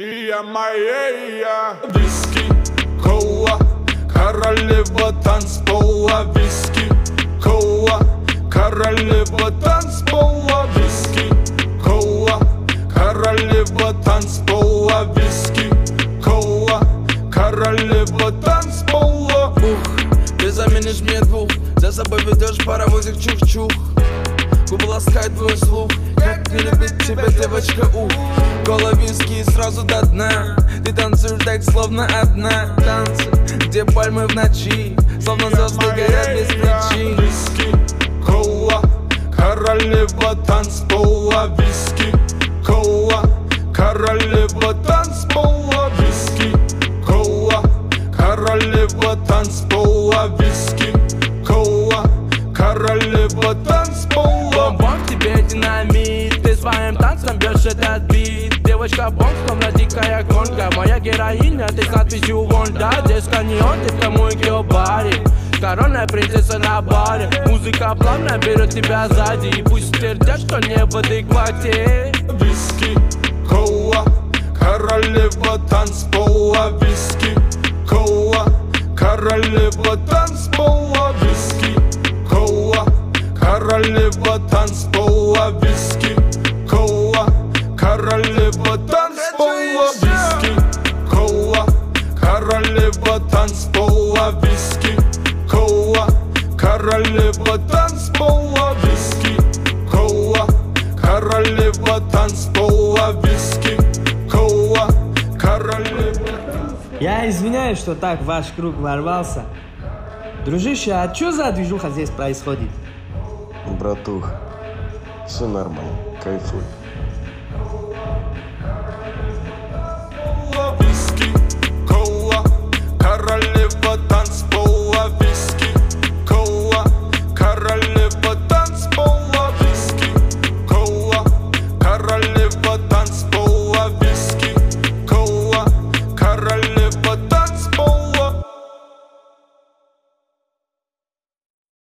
Я моя виски, кола Королева танцпола. Виски, кола Королева танцпола. Виски, кола Королева танцпола. Виски, кола Королева танцпола. Ух, ты заменишь мне двух. За собой ведешь паровозик чух-чух. Губы ласкает твой слух тебя девочка, ух Кола виски сразу до дна. Ты танцуешь так, словно одна. Танцы, где пальмы в ночи Словно звезды горят без причин Виски, кола Королева танцпола. Виски, кола Королева танцпола Девочка словно дикая гонка. Моя героиня, ты с надписью Вонда Детска не он, ты в тому баре. Коронная принцесса на баре. Музыка плавно берет тебя сзади. И пусть твердят, что не в адеквате. Виски, кола Королева танцпола. Виски, кола Королева танцпола. Виски, кола Королева танцпола. Виски, Королева танцпола Виски, кола Королева танцпола Виски, кола Королева танцпола Виски, кола Королева Я извиняюсь, что так в ваш круг ворвался. Дружище, а что за движуха здесь происходит? Братух, все нормально, кайфуй.